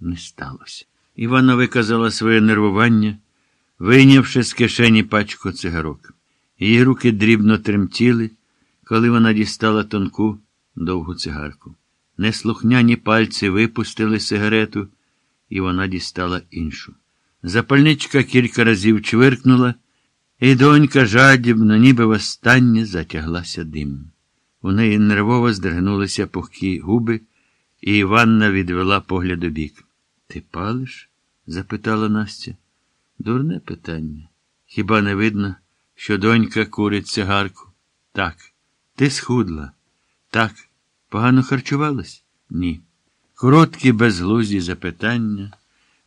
не сталося. Івана виказала своє нервування, вийнявши з кишені пачку цигарок. Її руки дрібно тремтіли, коли вона дістала тонку довгу цигарку. Неслухняні пальці випустили сигарету, і вона дістала іншу. Запальничка кілька разів чвиркнула, і донька жадібно, ніби востаннє затяглася димом. У неї нервово здригнулися пухкі губи, і Іванна відвела погляд у бік. Ти палиш? запитала Настя. Дурне питання. Хіба не видно, що донька курить цигарку? Так. Ти схудла. Так. Погано харчувалась? Ні. Короткі, безглузді запитання,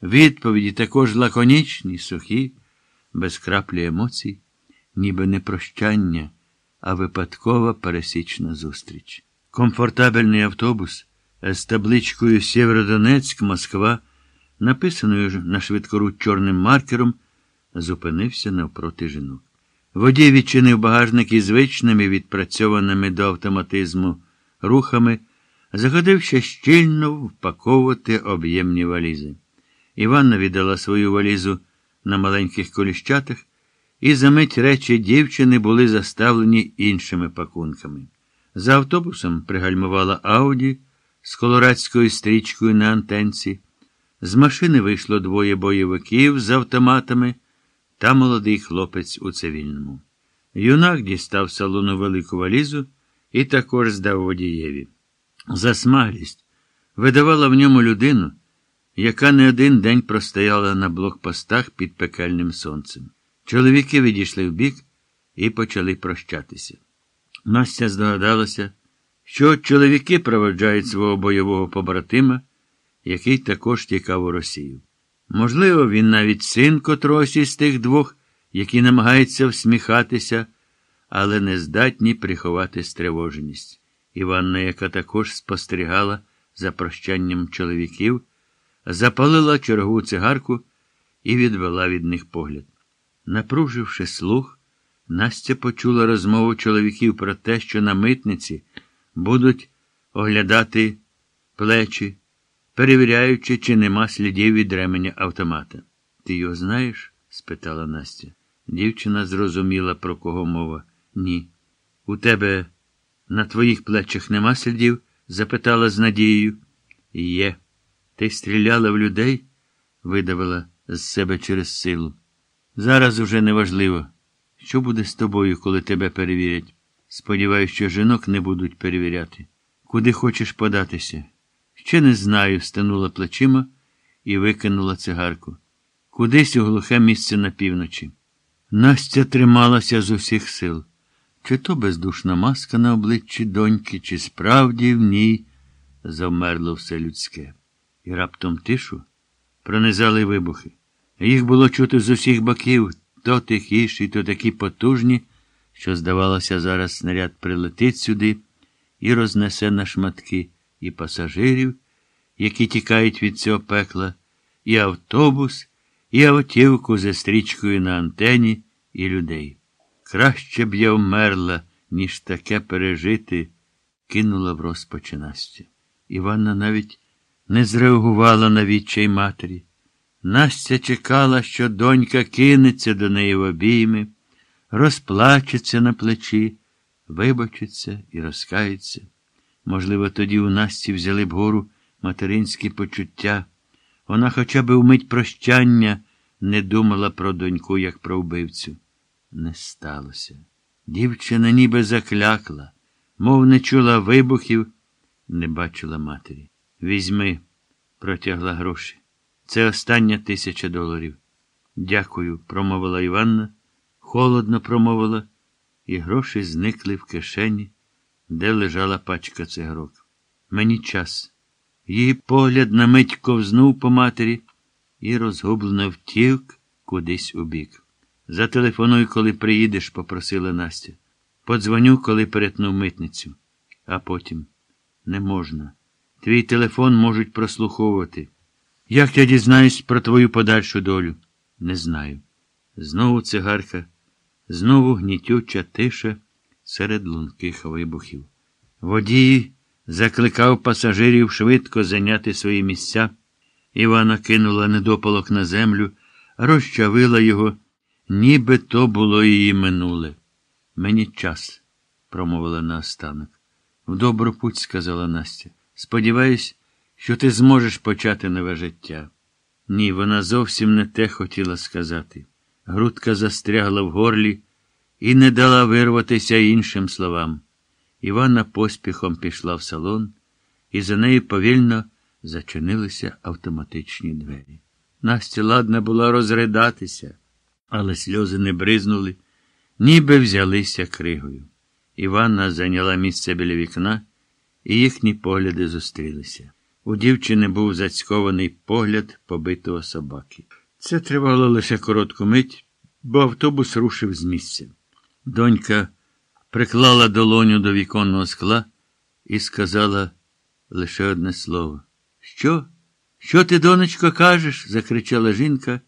відповіді також лаконічні, сухі, без краплі емоцій, ніби не прощання, а випадкова пересічна зустріч. Комфортабельний автобус з табличкою Сєвєродонецьк, Москва, написаною ж на швидкоруч чорним маркером, зупинився навпроти жінок. Водій відчинив багажник із звичними, відпрацьованими до автоматизму рухами, заходив ще щільно впаковувати об'ємні валізи. Іванна віддала свою валізу на маленьких коліщатах, і за мить речі дівчини були заставлені іншими пакунками. За автобусом пригальмувала Ауді з колорадською стрічкою на антенці. З машини вийшло двоє бойовиків з автоматами та молодий хлопець у цивільному. Юнак дістав салону велику валізу і також здав водієві. Засмаглість видавала в ньому людину, яка не один день простояла на блокпостах під пекельним сонцем. Чоловіки відійшли вбік і почали прощатися. Настя здогадалася, що чоловіки проводжають свого бойового побратима, який також тікав у Росію. Можливо, він навіть син котрогось із тих двох, які намагаються всміхатися, але не здатні приховати стривоженість. Іванна, яка також спостерігала за прощанням чоловіків, запалила чергову цигарку і відвела від них погляд. Напруживши слух, Настя почула розмову чоловіків про те, що на митниці будуть оглядати плечі, перевіряючи, чи нема слідів від ременя автомата. Ти його знаєш? спитала Настя. Дівчина зрозуміла, про кого мова. Ні. У тебе на твоїх плечах нема слідів? запитала з надією. Є. Ти стріляла в людей? видавила з себе через силу. Зараз уже неважливо. Що буде з тобою, коли тебе перевірять? Сподіваюся, що жінок не будуть перевіряти. Куди хочеш податися? Ще не знаю, станула плечима і викинула цигарку. Кудись у глухе місце на півночі. Настя трималася з усіх сил. Чи то бездушна маска на обличчі доньки, чи справді в ній завмерло все людське. І раптом тишу пронизали вибухи. Їх було чути з усіх боків, то тихіші, то такі потужні, що, здавалося, зараз снаряд прилетить сюди і рознесе на шматки і пасажирів, які тікають від цього пекла, і автобус, і автівку зі стрічкою на антені, і людей. Краще б я вмерла, ніж таке пережити, кинула в розпачі Настя. Іванна навіть не зреагувала на відчай матері. Настя чекала, що донька кинеться до неї в обійми, розплачеться на плечі, вибачиться і розкається. Можливо, тоді у Насті взяли б гору материнські почуття. Вона хоча б умить прощання не думала про доньку, як про вбивцю. Не сталося. Дівчина ніби заклякла, мов не чула вибухів, не бачила матері. Візьми, протягла гроші. Це остання тисяча доларів. Дякую, промовила Іванна, холодно промовила, і гроші зникли в кишені, де лежала пачка цигарок. Мені час. Її погляд на мить ковзнув по матері і розгублено втік кудись у бік. Зателефонуй, коли приїдеш, попросила Настя. Подзвоню, коли перетнув митницю. А потім не можна. Твій телефон можуть прослуховувати. Як я дізнаюсь про твою подальшу долю? Не знаю. Знову цигарка, знову гнітюча тиша серед лунких вибухів. Водій закликав пасажирів швидко зайняти свої місця, Івана кинула недопалок на землю, розчавила його, ніби то було її минуле. Мені час, промовила наостанок. В добру путь, сказала Настя. Сподіваюсь, що ти зможеш почати нове життя. Ні, вона зовсім не те хотіла сказати. Грудка застрягла в горлі і не дала вирватися іншим словам. Іванна поспіхом пішла в салон, і за нею повільно зачинилися автоматичні двері. Настя ладна була розридатися, але сльози не бризнули, ніби взялися кригою. Іванна зайняла місце біля вікна, і їхні погляди зустрілися. У дівчини був зацькований погляд побитого собаки. Це тривало лише коротку мить, бо автобус рушив з місця. Донька приклала долоню до віконного скла і сказала лише одне слово. Що? Що ти, донечко, кажеш? закричала жінка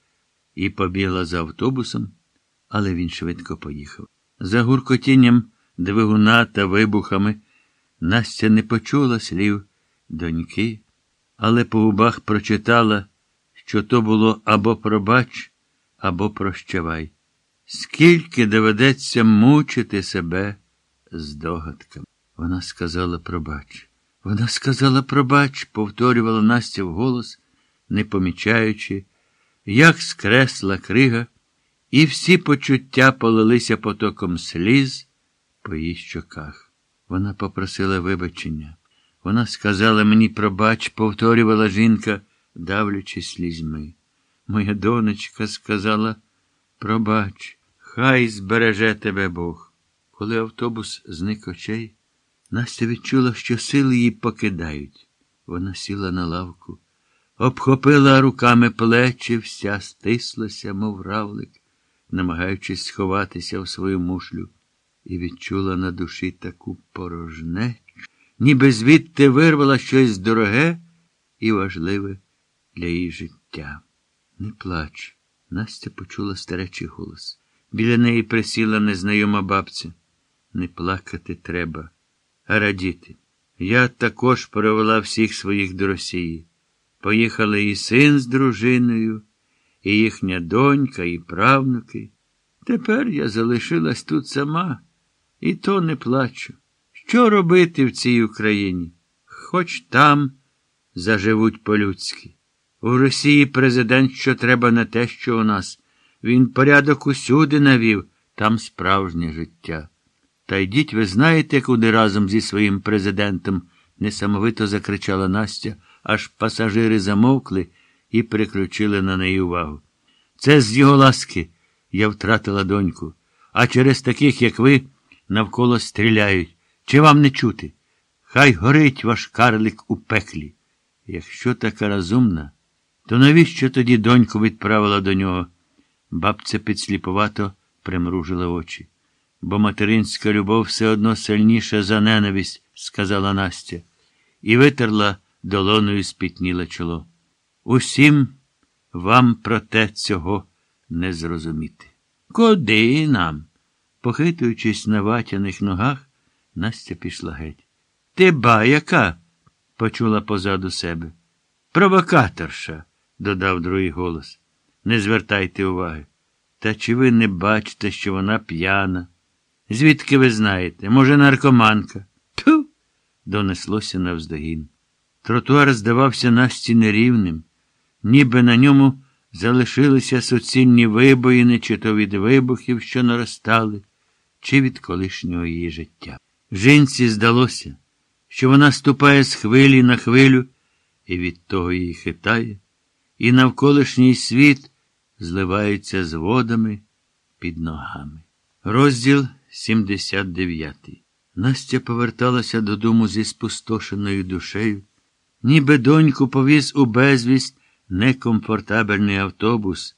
і побігла за автобусом, але він швидко поїхав. За гуркотінням двигуна та вибухами Настя не почула слів доньки, але по губах прочитала, що то було або пробач, або прощавай. Скільки доведеться мучити себе здогадками. Вона сказала пробач. Вона сказала пробач, повторювала Настя вголос, не помічаючи, як скресла крига, і всі почуття полилися потоком сліз по її щоках. Вона попросила вибачення. Вона сказала мені пробач, повторювала жінка, давлячи слізьми. Моя донечка сказала пробач, хай збереже тебе Бог. Коли автобус зник очей, Настя відчула, що сили її покидають. Вона сіла на лавку, обхопила руками плечі, вся стислася, мов равлик, намагаючись сховатися в свою мушлю, і відчула на душі таку порожнечу, ніби звідти вирвала щось дороге і важливе для її життя. Не плач. Настя почула старечий голос. Біля неї присіла незнайома бабця. Не плакати треба а радіти. Я також провела всіх своїх до Росії. Поїхали і син з дружиною, і їхня донька, і правнуки. Тепер я залишилась тут сама, і то не плачу. Що робити в цій Україні? Хоч там заживуть по-людськи. У Росії президент, що треба не те, що у нас. Він порядок усюди навів, там справжнє життя. Та йдіть, ви знаєте, куди разом зі своїм президентом, несамовито закричала Настя, аж пасажири замовкли і переключили на неї увагу. Це з його ласки я втратила доньку, а через таких, як ви, навколо стріляють. Чи вам не чути? Хай горить ваш карлик у пеклі. Якщо така розумна, то навіщо тоді доньку відправила до нього? Бабця підсліповато примружила очі бо материнська любов все одно сильніша за ненависть, сказала Настя, і витерла долоною спітніле чоло. Усім вам проте цього не зрозуміти. Куди нам? Похитуючись на ватяних ногах, Настя пішла геть. Ти ба яка? почула позаду себе. Провокаторша, додав другий голос. Не звертайте уваги. Та чи ви не бачите, що вона п'яна? Звідки ви знаєте? Може, наркоманка? Ту. донеслося навздогін. Тротуар здавався Насті нерівним, ніби на ньому залишилися суцільні вибоїни, чи то від вибухів, що наростали, чи від колишнього її життя. Жінці здалося, що вона ступає з хвилі на хвилю, і від того її хитає, і навколишній світ зливається з водами під ногами. Розділ 79. Настя поверталася додому зі спустошеною душею, ніби доньку повіз у безвість некомфортабельний автобус.